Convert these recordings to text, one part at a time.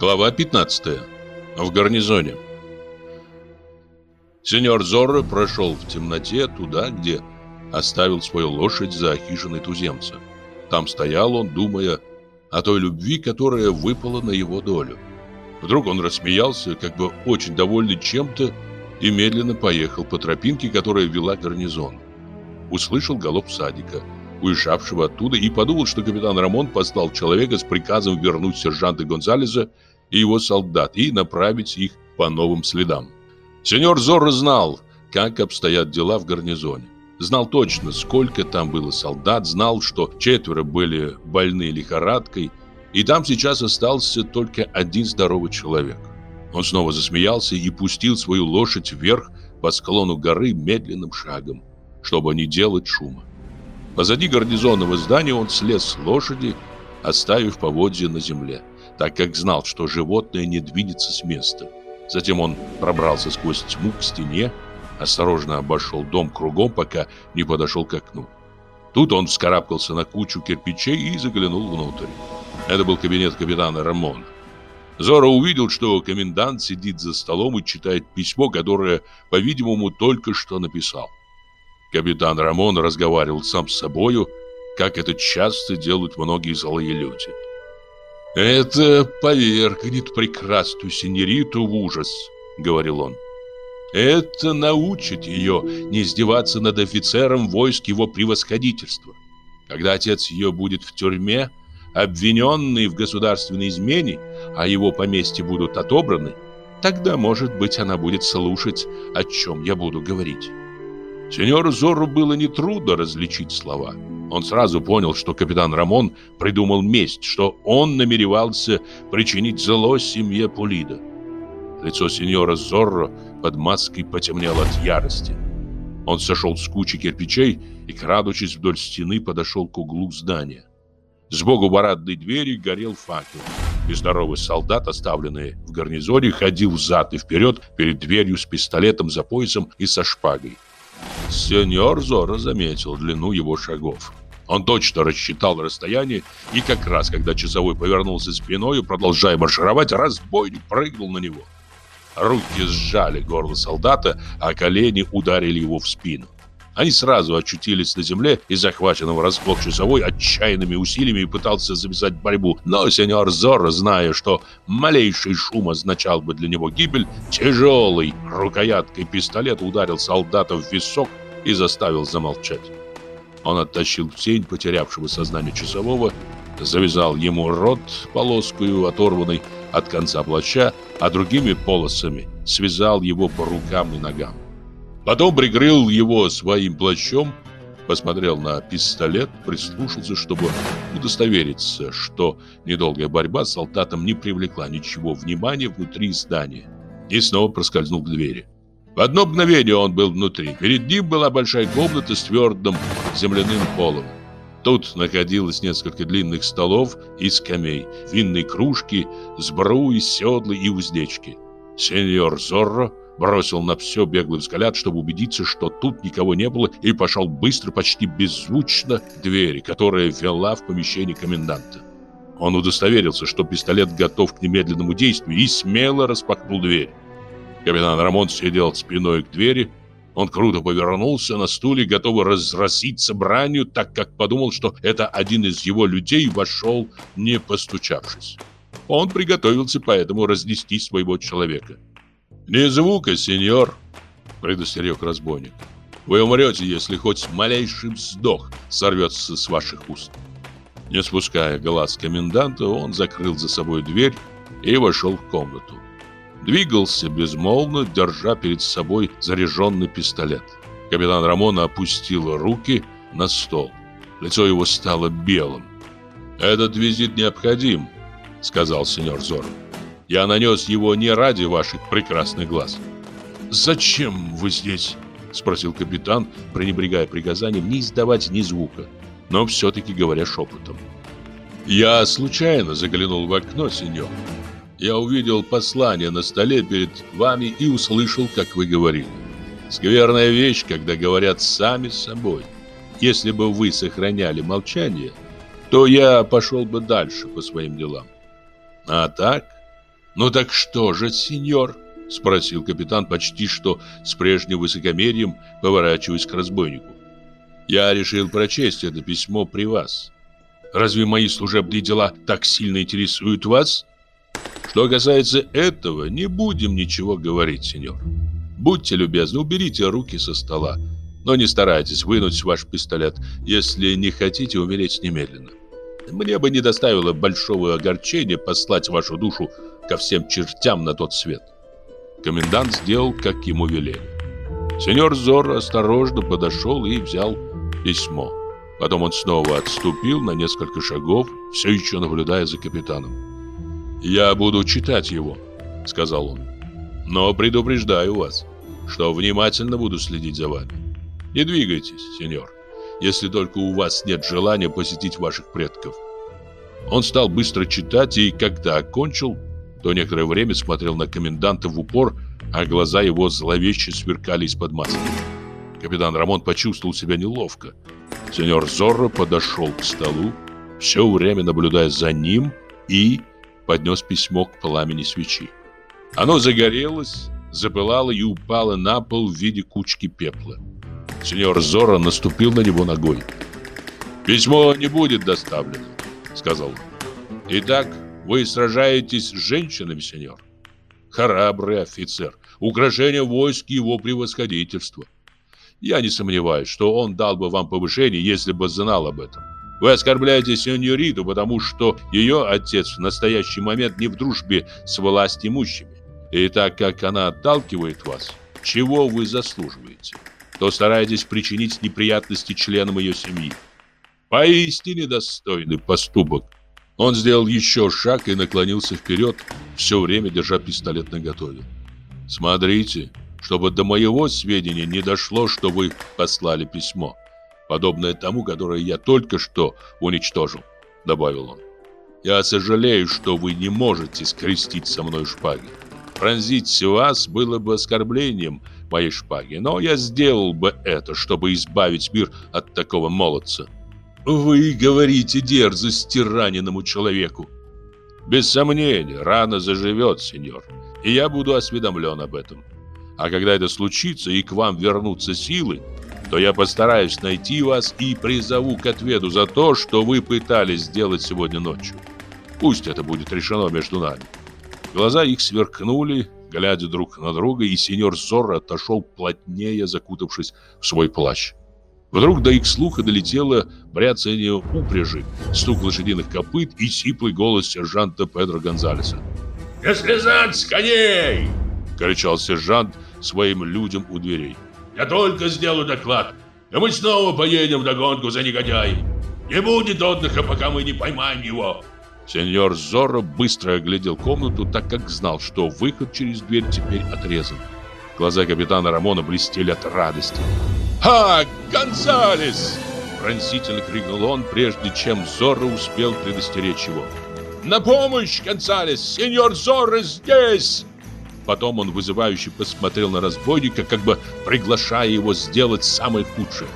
Глава 15. В гарнизоне. Сеньор Зорро прошел в темноте туда, где оставил свою лошадь за хижиной туземца. Там стоял он, думая о той любви, которая выпала на его долю. Вдруг он рассмеялся, как бы очень довольный чем-то, и медленно поехал по тропинке, которая вела к гарнизону. Услышал голоб садика, уезжавшего оттуда, и подумал, что капитан Рамон послал человека с приказом вернуть сержанта Гонзалеса и его солдат и направить их по новым следам. Сеньор Зорро знал, как обстоят дела в гарнизоне. Знал точно, сколько там было солдат, знал, что четверо были больны лихорадкой, и там сейчас остался только один здоровый человек. Он снова засмеялся и пустил свою лошадь вверх по склону горы медленным шагом, чтобы не делать шума. Позади гарнизонного здания он слез с лошади, оставив поводья на земле, так как знал, что животное не двинется с места. Затем он пробрался сквозь тьму к стене, осторожно обошел дом кругом, пока не подошел к окну. Тут он вскарабкался на кучу кирпичей и заглянул внутрь. Это был кабинет капитана Рамона. Зора увидел, что комендант сидит за столом и читает письмо, которое, по-видимому, только что написал. Капитан Рамон разговаривал сам с собою, как это часто делают многие злые люди. «Это повергнет прекрасную синериту в ужас», — говорил он. «Это научит ее не издеваться над офицером войск его превосходительства. Когда отец ее будет в тюрьме, — обвиненный в государственной измене, а его поместья будут отобраны, тогда, может быть, она будет слушать, о чем я буду говорить. Сеньору Зору было нетрудно различить слова. Он сразу понял, что капитан Рамон придумал месть, что он намеревался причинить зло семье Пулида. Лицо сеньора Зорро под маской потемнело от ярости. Он сошел с кучи кирпичей и, крадучись вдоль стены, подошел к углу здания. Сбоку барадной двери горел факел. И здоровый солдат, оставленный в гарнизоне, ходил взад и вперед перед дверью с пистолетом за поясом и со шпагой. Сеньор Зора заметил длину его шагов. Он точно рассчитал расстояние, и как раз, когда часовой повернулся спиной, продолжая маршировать, разбойник прыгнул на него. Руки сжали горло солдата, а колени ударили его в спину. Они сразу очутились на земле, и захваченного врасплох часовой отчаянными усилиями пытался завязать борьбу. Но сеньор Зорро, зная, что малейший шум означал бы для него гибель, тяжелый рукояткой пистолета ударил солдата в висок и заставил замолчать. Он оттащил в тень потерявшего сознание часового, завязал ему рот полоскую, оторванной от конца плаща, а другими полосами связал его по рукам и ногам. Потом прикрыл его своим плащом, посмотрел на пистолет, прислушался, чтобы удостовериться, что недолгая борьба с солдатом не привлекла ничего внимания внутри здания, и снова проскользнул к двери. В одно мгновение он был внутри. Перед ним была большая комната с твердым земляным полом. Тут находилось несколько длинных столов и скамей, винные кружки, сбруи, седлы и уздечки. Сеньор Зорро бросил на все беглый взгляд, чтобы убедиться, что тут никого не было, и пошел быстро, почти беззвучно к двери, которая вела в помещение коменданта. Он удостоверился, что пистолет готов к немедленному действию, и смело распахнул дверь. Капитан Рамон сидел спиной к двери. Он круто повернулся на стуле, готовый разроситься бранью, так как подумал, что это один из его людей вошел, не постучавшись. Он приготовился поэтому разнести своего человека. «Ни звука, сеньор!» — предостерег разбойник. «Вы умрете, если хоть малейший вздох сорвется с ваших уст». Не спуская глаз коменданта, он закрыл за собой дверь и вошел в комнату. Двигался безмолвно, держа перед собой заряженный пистолет. Капитан Рамон опустил руки на стол. Лицо его стало белым. «Этот визит необходим», — сказал сеньор Зоро. Я нанес его не ради ваших прекрасных глаз. «Зачем вы здесь?» – спросил капитан, пренебрегая приказанием не издавать ни звука, но все-таки говоря шепотом. «Я случайно заглянул в окно, сеньор. Я увидел послание на столе перед вами и услышал, как вы говорили. Скверная вещь, когда говорят сами с собой. Если бы вы сохраняли молчание, то я пошел бы дальше по своим делам. А так «Ну так что же, сеньор?» — спросил капитан почти что с прежним высокомерием, поворачиваясь к разбойнику. «Я решил прочесть это письмо при вас. Разве мои служебные дела так сильно интересуют вас?» «Что касается этого, не будем ничего говорить, сеньор. Будьте любезны, уберите руки со стола, но не старайтесь вынуть ваш пистолет, если не хотите умереть немедленно. Мне бы не доставило большого огорчения послать вашу душу ко всем чертям на тот свет. Комендант сделал, как ему велели. Сеньор Зор осторожно подошел и взял письмо. Потом он снова отступил на несколько шагов, все еще наблюдая за капитаном. «Я буду читать его», — сказал он. «Но предупреждаю вас, что внимательно буду следить за вами. Не двигайтесь, сеньор, если только у вас нет желания посетить ваших предков». Он стал быстро читать, и когда окончил, то некоторое время смотрел на коменданта в упор, а глаза его зловеще сверкали из-под маски. Капитан Рамон почувствовал себя неловко. Сеньор Зорро подошел к столу, все время наблюдая за ним, и поднес письмо к пламени свечи. Оно загорелось, запылало и упало на пол в виде кучки пепла. Сеньор Зорро наступил на него ногой. «Письмо не будет доставлено», — сказал он. «Итак, вы сражаетесь с женщинами, сеньор. Храбрый офицер. Угрожение войск его превосходительства. Я не сомневаюсь, что он дал бы вам повышение, если бы знал об этом. Вы оскорбляете сеньориту, потому что ее отец в настоящий момент не в дружбе с властимущими. И так как она отталкивает вас, чего вы заслуживаете, то стараетесь причинить неприятности членам ее семьи. Поистине достойный поступок. Он сделал еще шаг и наклонился вперед, все время держа пистолет наготове. «Смотрите, чтобы до моего сведения не дошло, что вы послали письмо, подобное тому, которое я только что уничтожил», — добавил он. «Я сожалею, что вы не можете скрестить со мной шпаги. Пронзить вас было бы оскорблением моей шпаги, но я сделал бы это, чтобы избавить мир от такого молодца». Вы говорите дерзости раненому человеку. Без сомнения, рана заживет, сеньор, и я буду осведомлен об этом. А когда это случится и к вам вернутся силы, то я постараюсь найти вас и призову к ответу за то, что вы пытались сделать сегодня ночью. Пусть это будет решено между нами. Глаза их сверкнули, глядя друг на друга, и сеньор Зорро отошел плотнее, закутавшись в свой плащ. Вдруг до их слуха долетело бряцание упряжи, стук лошадиных копыт и сиплый голос сержанта Педро Гонзалеса. «Не слезать с коней!» — кричал сержант своим людям у дверей. «Я только сделаю доклад, и мы снова поедем в догонку за негодяем. Не будет отдыха, пока мы не поймаем его!» Сеньор Зорро быстро оглядел комнату, так как знал, что выход через дверь теперь отрезан. Глаза капитана Рамона блестели от радости. «Ха! Гонсалес!» Пронзительно крикнул он, прежде чем Зорро успел предостеречь его. «На помощь, Гонсалес! Сеньор Зорро здесь!» Потом он вызывающе посмотрел на разбойника, как бы приглашая его сделать самое худшее.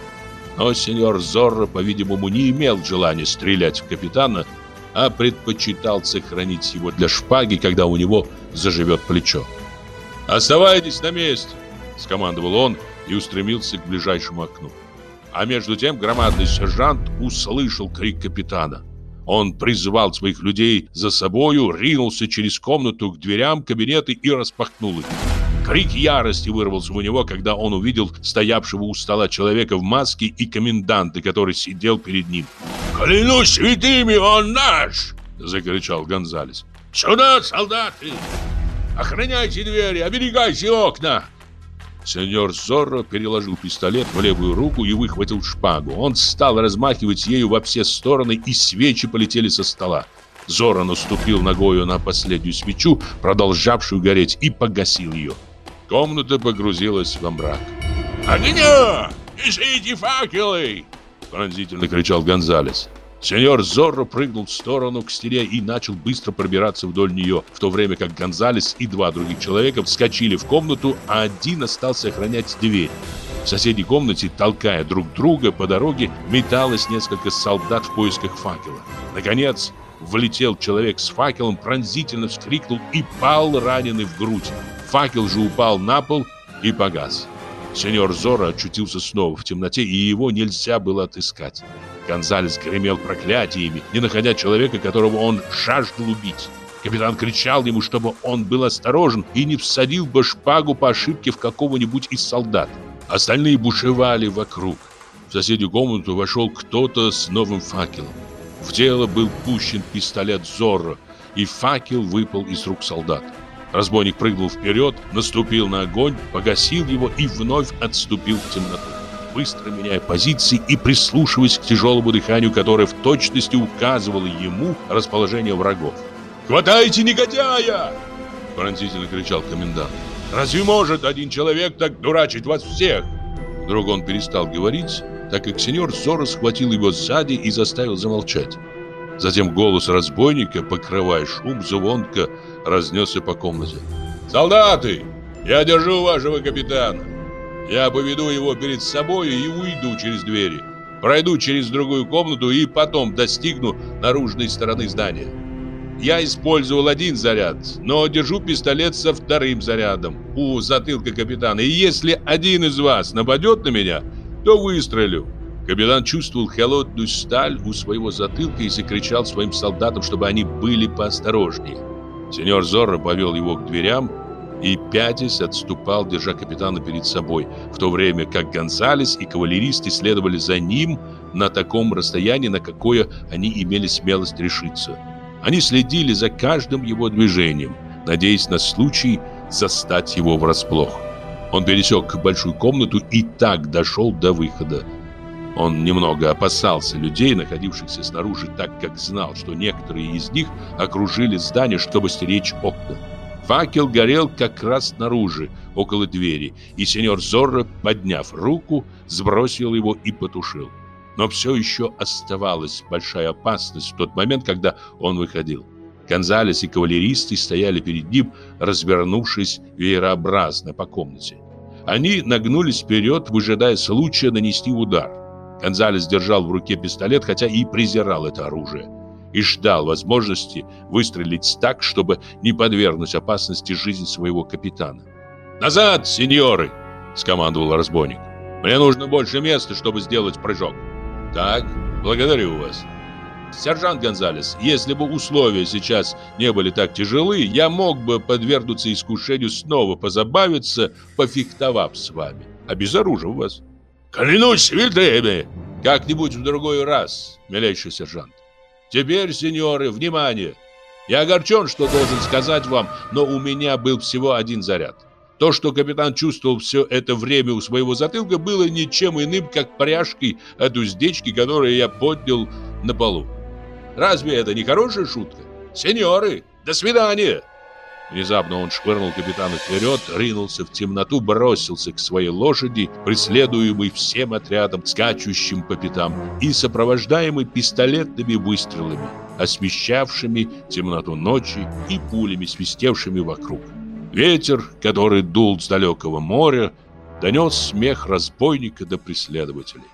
Но сеньор Зорро, по-видимому, не имел желания стрелять в капитана, а предпочитал сохранить его для шпаги, когда у него заживет плечо. «Оставайтесь на месте!» — скомандовал он, и устремился к ближайшему окну. А между тем громадный сержант услышал крик капитана. Он призывал своих людей за собою, ринулся через комнату к дверям кабинета и распахнул их. Крик ярости вырвался у него, когда он увидел стоявшего у стола человека в маске и коменданта, который сидел перед ним. «Клянусь святыми, он наш!» — закричал Гонзалес. «Сюда, солдаты! Охраняйте двери, оберегайте окна! Сеньор Зорро переложил пистолет в левую руку и выхватил шпагу. Он стал размахивать ею во все стороны, и свечи полетели со стола. Зорро наступил ногою на последнюю свечу, продолжавшую гореть, и погасил ее. Комната погрузилась во мрак. «Огня! Несите факелы!» Пронзительно кричал Гонзалес. Сеньор Зорро прыгнул в сторону к стене и начал быстро пробираться вдоль нее, в то время как Гонзалес и два других человека вскочили в комнату, а один остался охранять дверь. В соседней комнате, толкая друг друга по дороге, металось несколько солдат в поисках факела. Наконец, влетел человек с факелом, пронзительно вскрикнул и пал раненый в грудь. Факел же упал на пол и погас. Сеньор Зора очутился снова в темноте, и его нельзя было отыскать. Гонзалес гремел проклятиями, не находя человека, которого он жаждал убить. Капитан кричал ему, чтобы он был осторожен и не всадил бы шпагу по ошибке в какого-нибудь из солдат. Остальные бушевали вокруг. В соседнюю комнату вошел кто-то с новым факелом. В дело был пущен пистолет Зорро, и факел выпал из рук солдат. Разбойник прыгнул вперед, наступил на огонь, погасил его и вновь отступил в темноту. Быстро меняя позиции и прислушиваясь к тяжелому дыханию, которое в точности указывало ему расположение врагов. «Хватайте негодяя!» Пронзительно кричал комендант. «Разве может один человек так дурачить вас всех?» Вдруг он перестал говорить, так как сеньор Зоро схватил его сзади и заставил замолчать. Затем голос разбойника, покрывая шум, звонко разнесся по комнате. «Солдаты! Я держу вашего капитана! Я поведу его перед собой и уйду через двери. Пройду через другую комнату и потом достигну наружной стороны здания. Я использовал один заряд, но держу пистолет со вторым зарядом у затылка капитана. И если один из вас нападет на меня, то выстрелю. Капитан чувствовал холодную сталь у своего затылка и закричал своим солдатам, чтобы они были поосторожнее. Сеньор Зорро повел его к дверям и, пятясь, отступал, держа капитана перед собой, в то время как Гонсалес и кавалеристы следовали за ним на таком расстоянии, на какое они имели смелость решиться. Они следили за каждым его движением, надеясь на случай застать его врасплох. Он пересек большую комнату и так дошел до выхода. Он немного опасался людей, находившихся снаружи, так как знал, что некоторые из них окружили здание, чтобы стеречь окна. Факел горел как раз снаружи, около двери, и сеньор Зорро, подняв руку, сбросил его и потушил. Но все еще оставалась большая опасность в тот момент, когда он выходил. Гонзалес и кавалеристы стояли перед ним, развернувшись веерообразно по комнате. Они нагнулись вперед, выжидая случая нанести удар. Гонзалес держал в руке пистолет, хотя и презирал это оружие, и ждал возможности выстрелить так, чтобы не подвергнуть опасности жизнь своего капитана. «Назад, сеньоры!» – скомандовал разбойник. «Мне нужно больше места, чтобы сделать прыжок». «Так, благодарю вас». «Сержант Гонзалес, если бы условия сейчас не были так тяжелы, я мог бы подвергнуться искушению снова позабавиться, пофехтовав с вами, обезоружив вас». «Клянусь святыми!» «Как-нибудь в другой раз, милейший сержант. Теперь, сеньоры, внимание! Я огорчен, что должен сказать вам, но у меня был всего один заряд. То, что капитан чувствовал все это время у своего затылка, было ничем иным, как пряжкой от уздечки, которую я поднял на полу. Разве это не хорошая шутка? Сеньоры, до свидания!» Внезапно он швырнул капитана вперед, ринулся в темноту, бросился к своей лошади, преследуемый всем отрядом, скачущим по пятам, и сопровождаемый пистолетными выстрелами, освещавшими темноту ночи и пулями, свистевшими вокруг. Ветер, который дул с далекого моря, донес смех разбойника до преследователей.